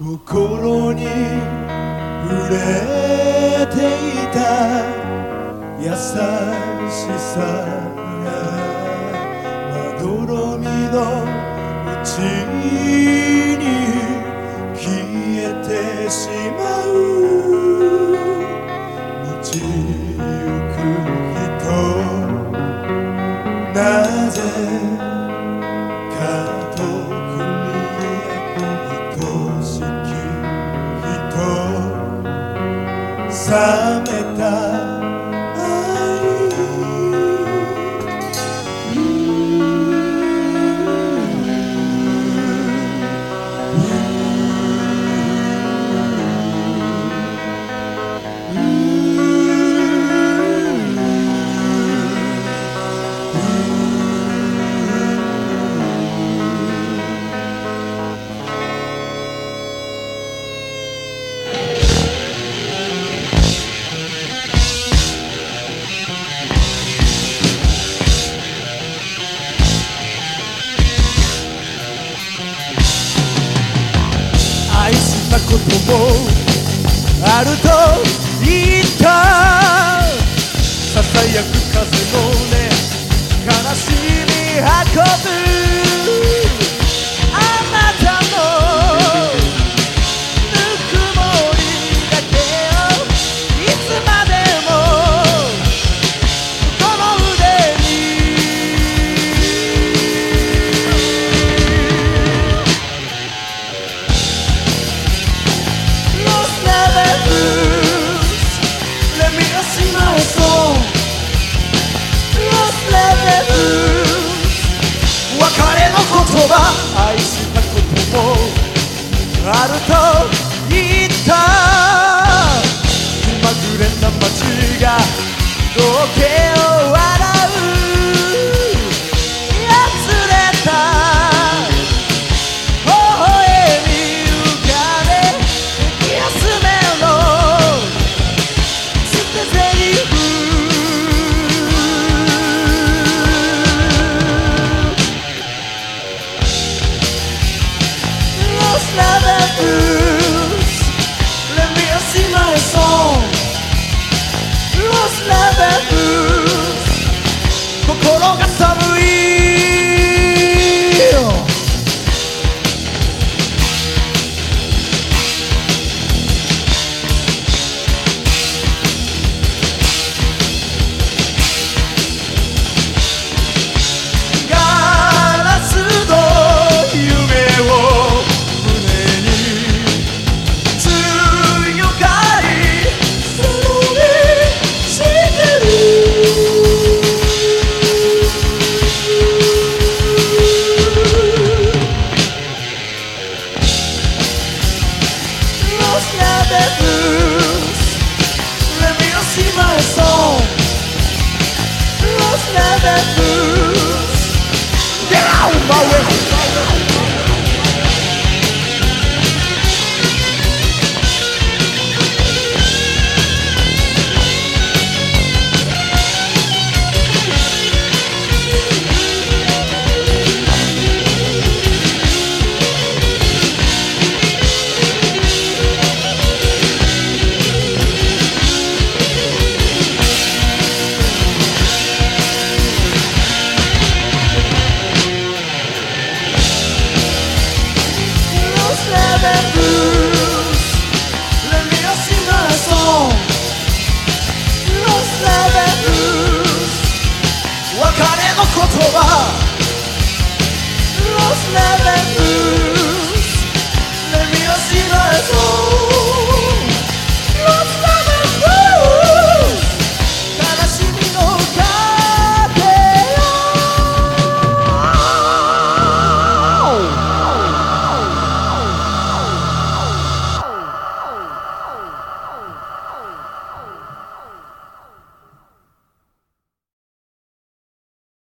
心に触れていた優しさがまどろみのうちに消えてしまう。道行く人。なぜ esa meta. ると愛したこともあると。another through that moves. Get out of my way.